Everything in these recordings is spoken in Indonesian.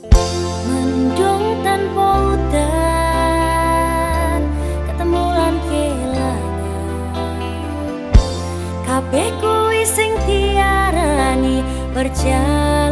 Mendung tanpa hutan ketemu lan kelangan kabeh tiarani berjalan.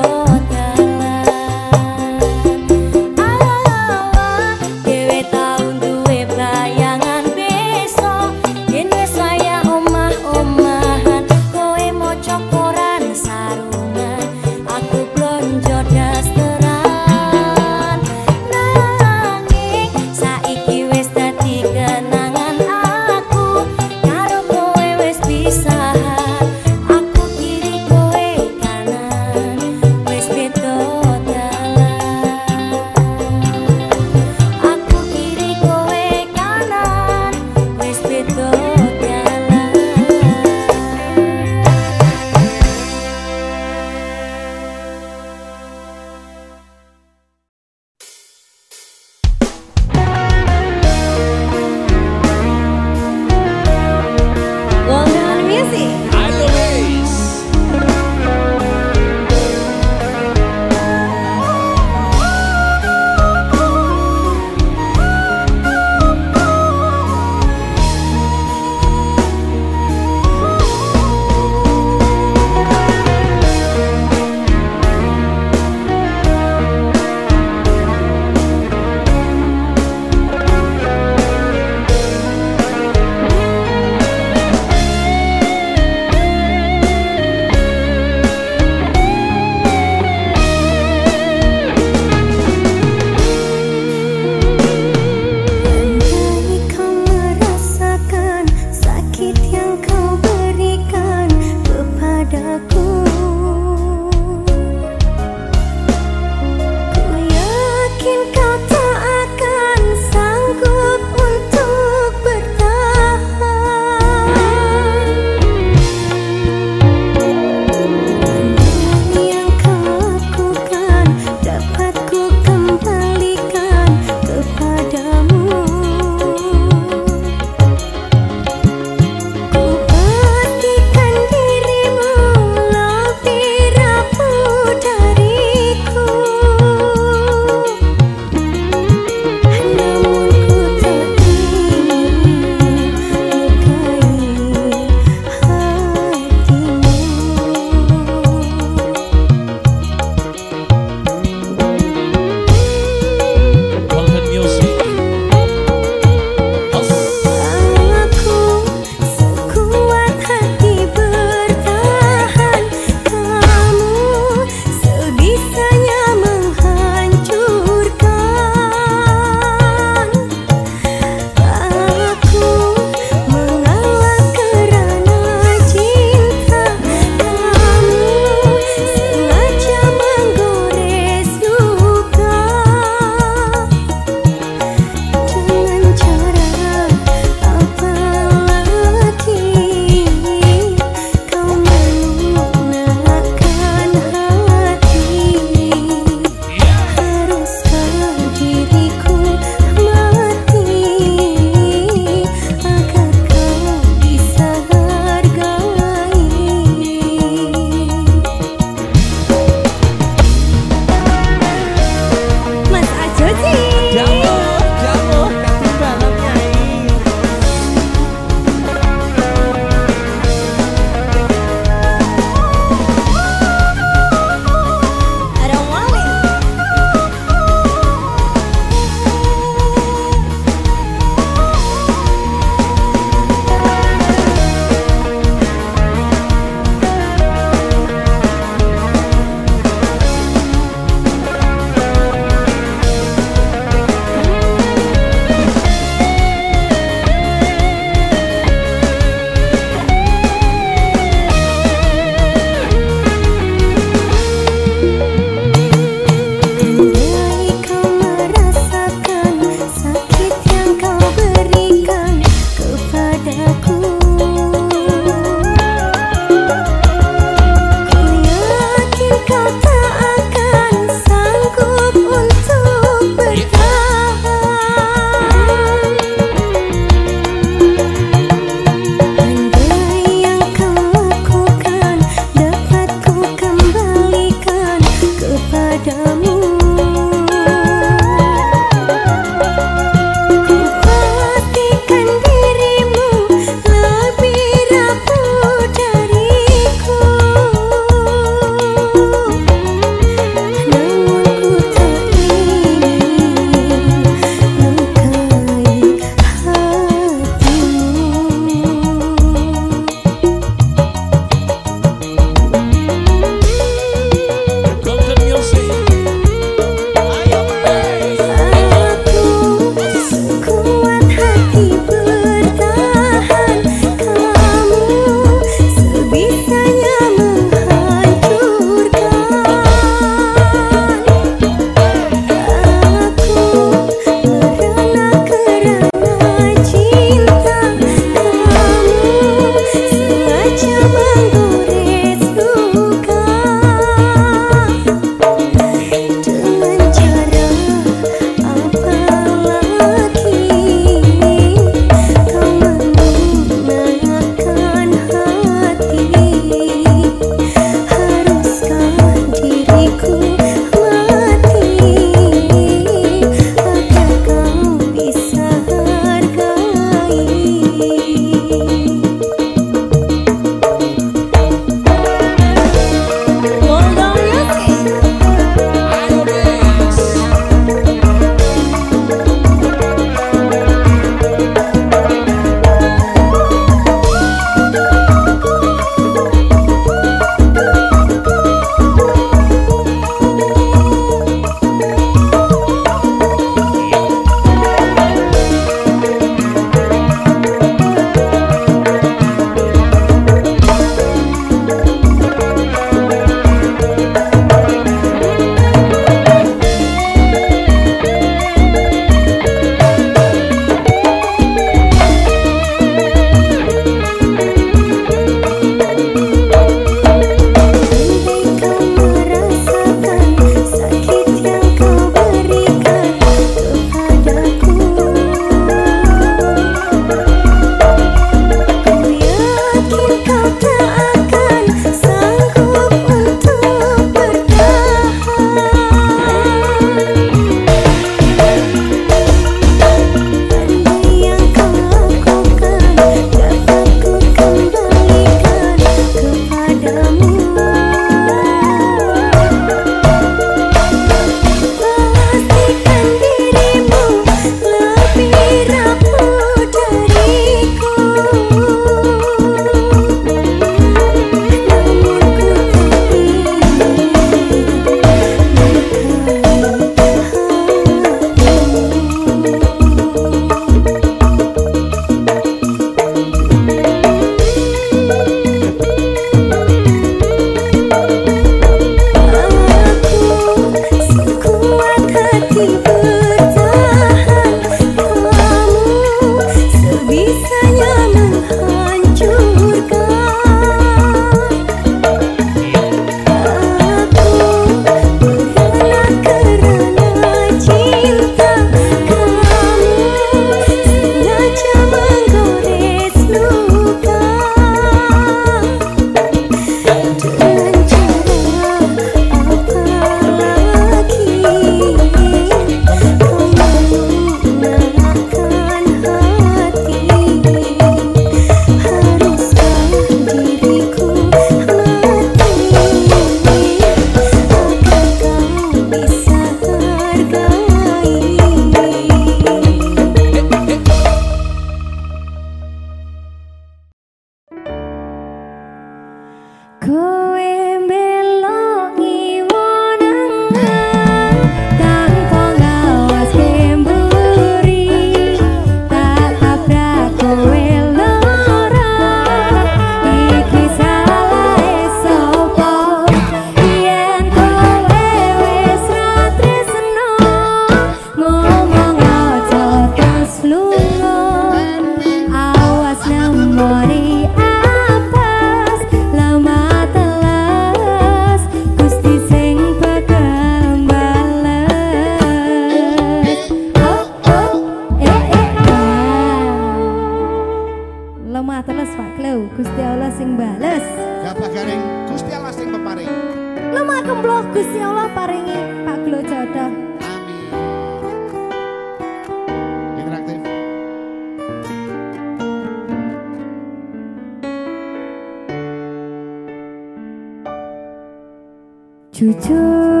chú chú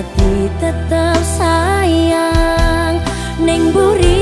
ati tetep sayang Ning burimu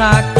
saco.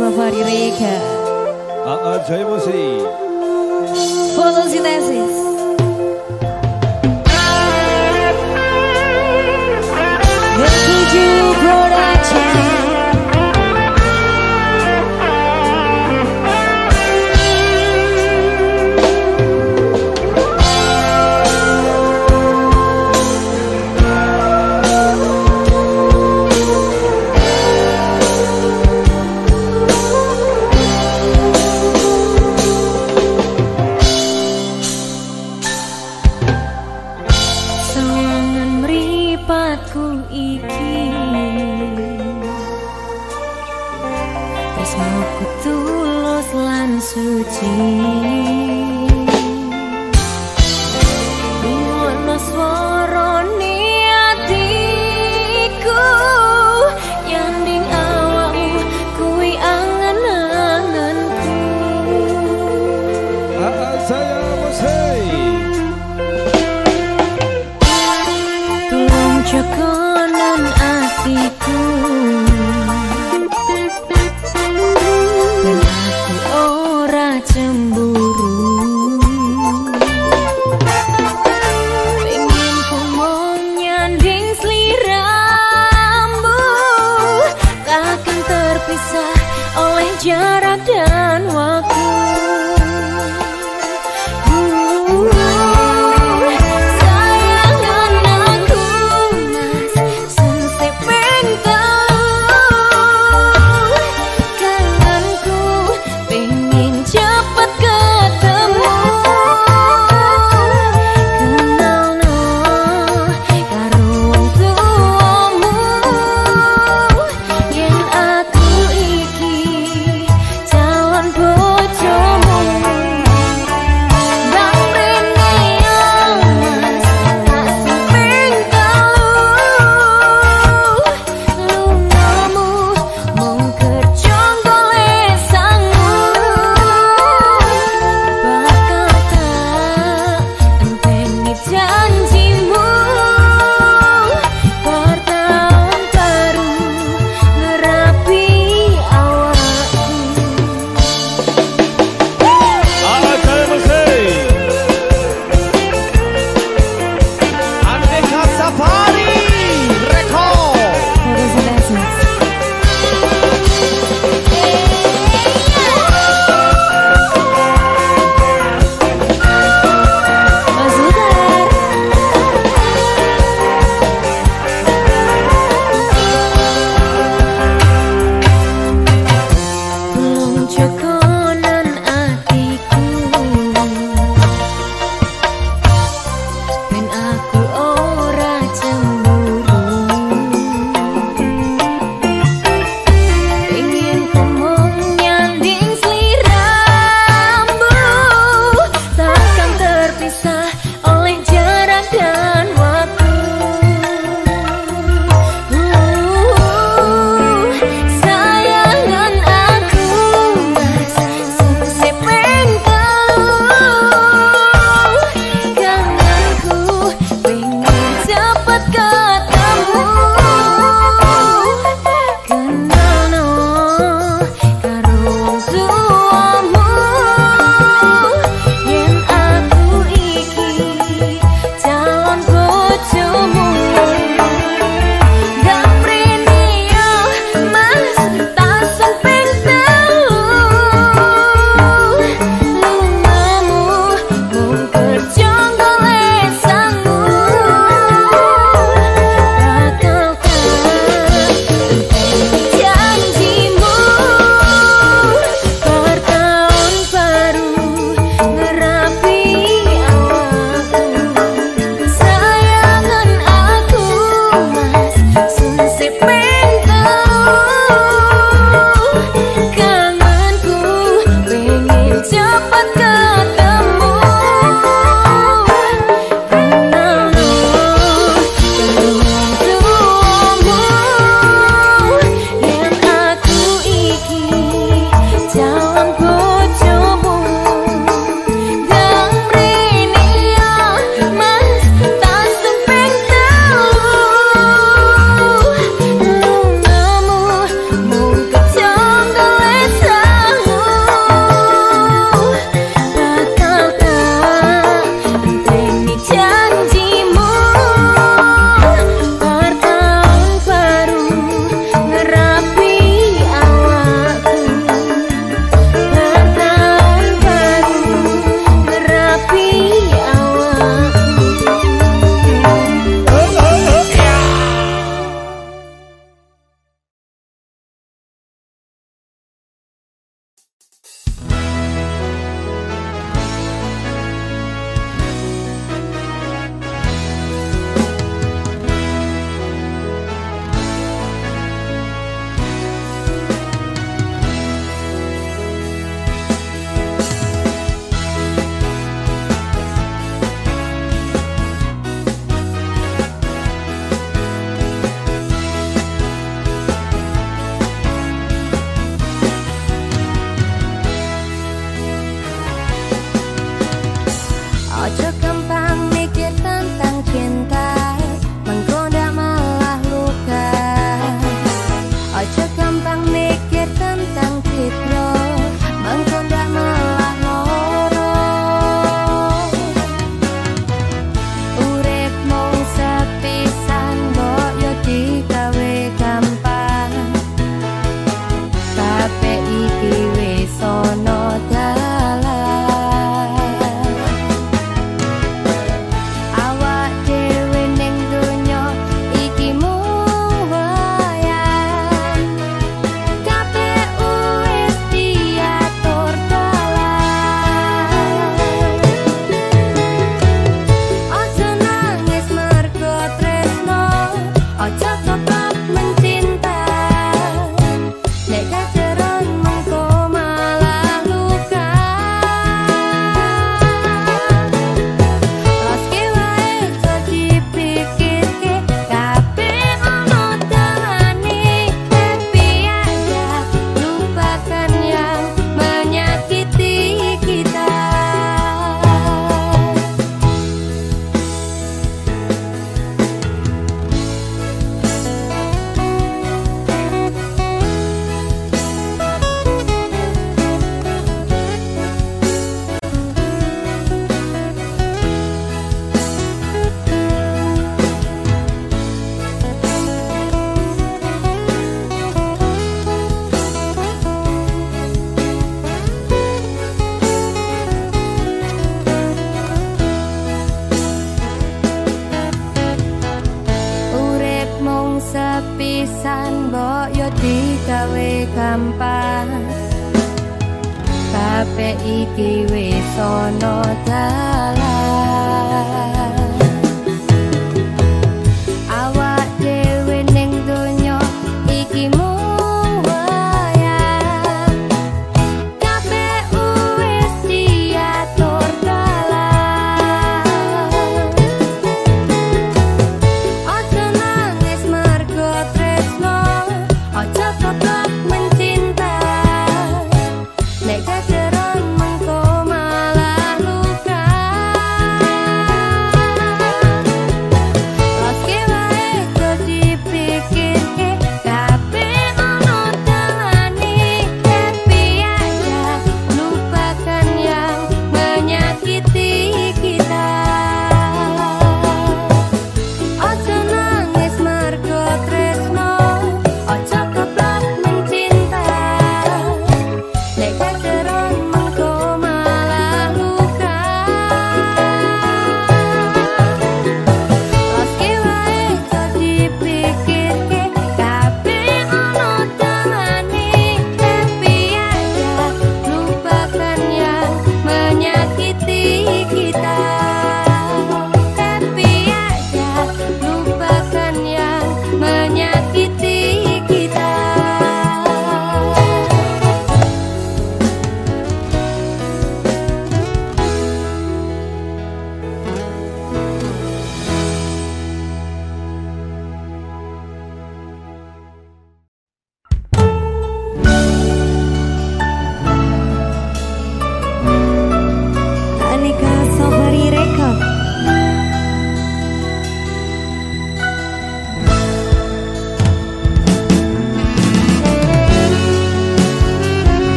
Safari Rega. A, a Jai Você. Boa noite,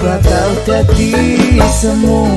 Kau tak tadi semua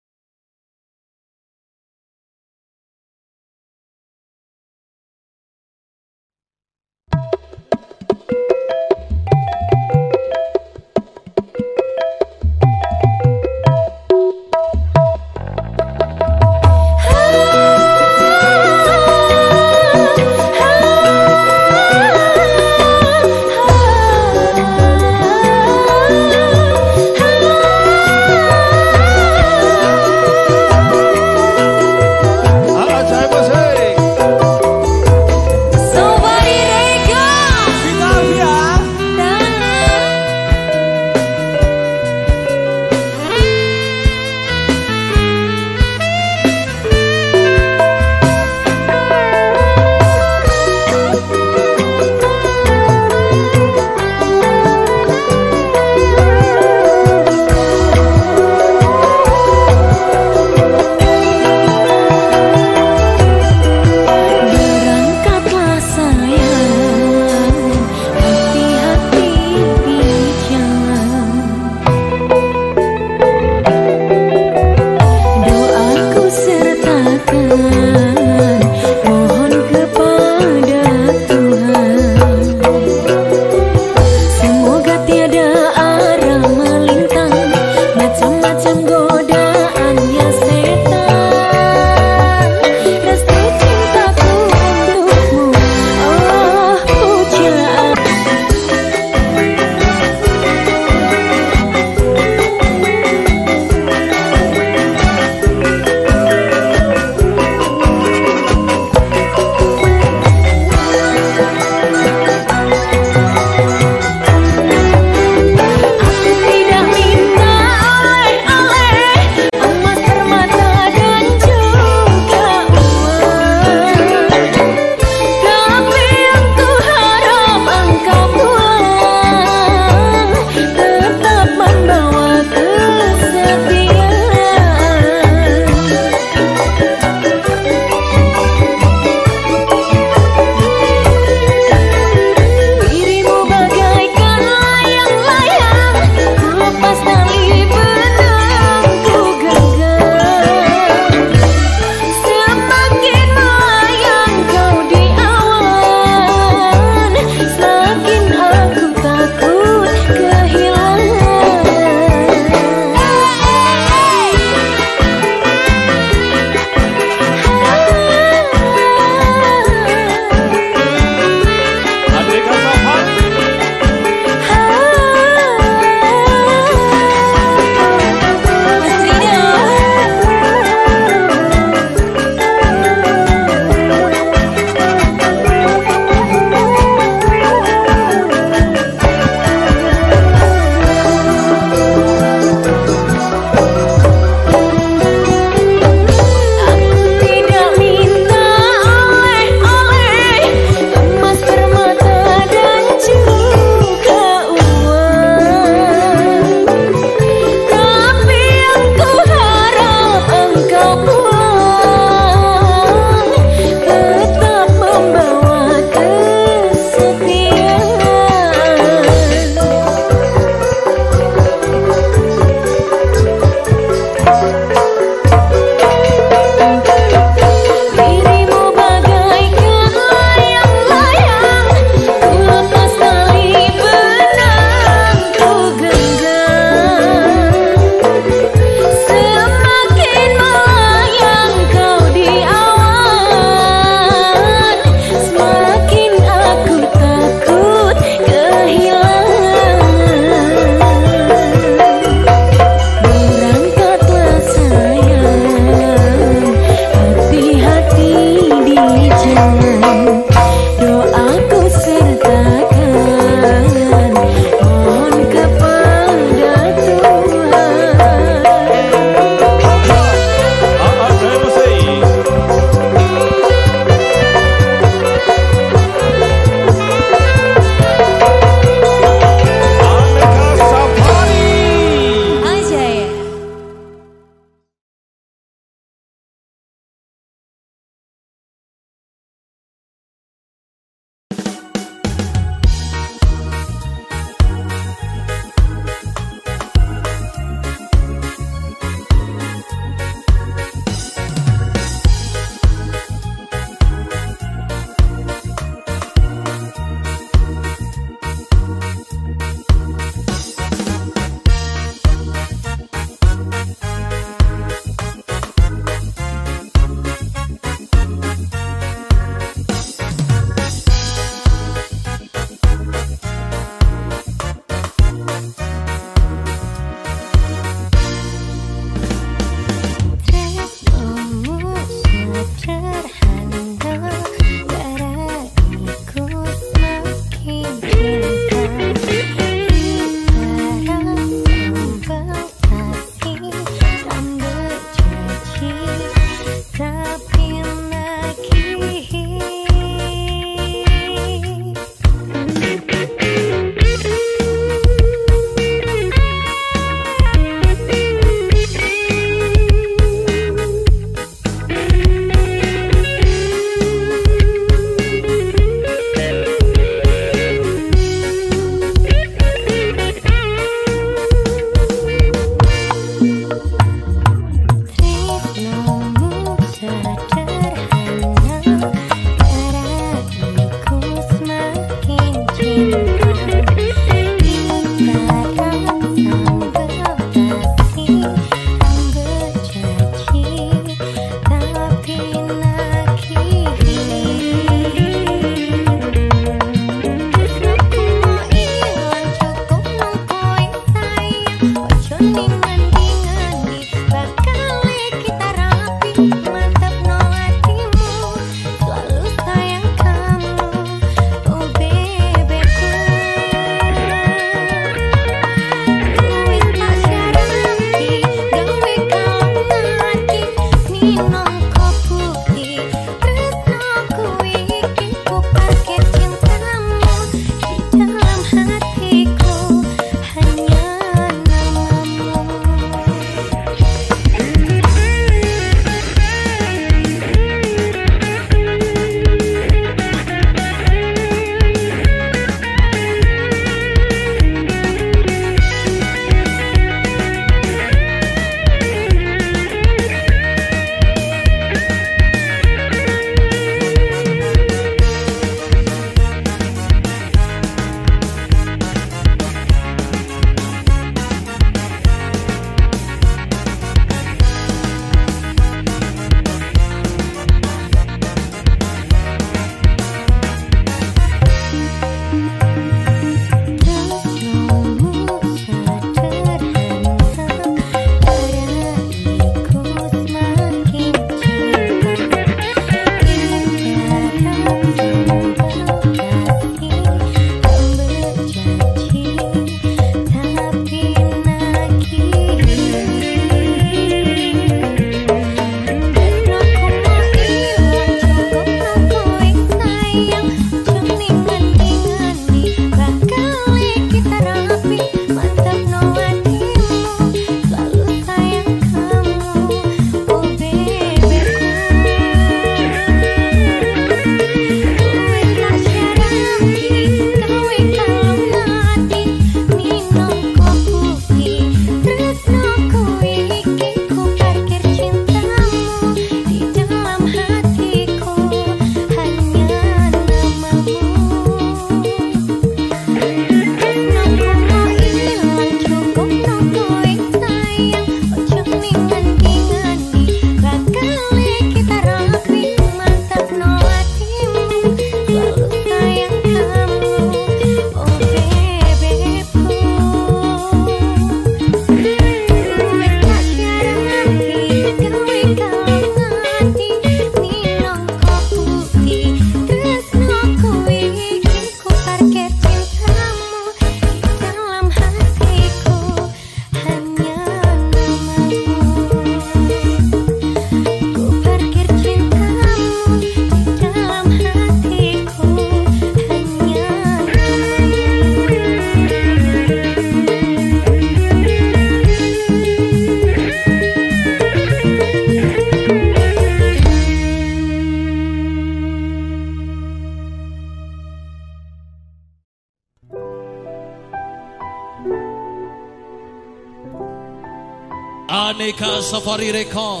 Safari Rekha.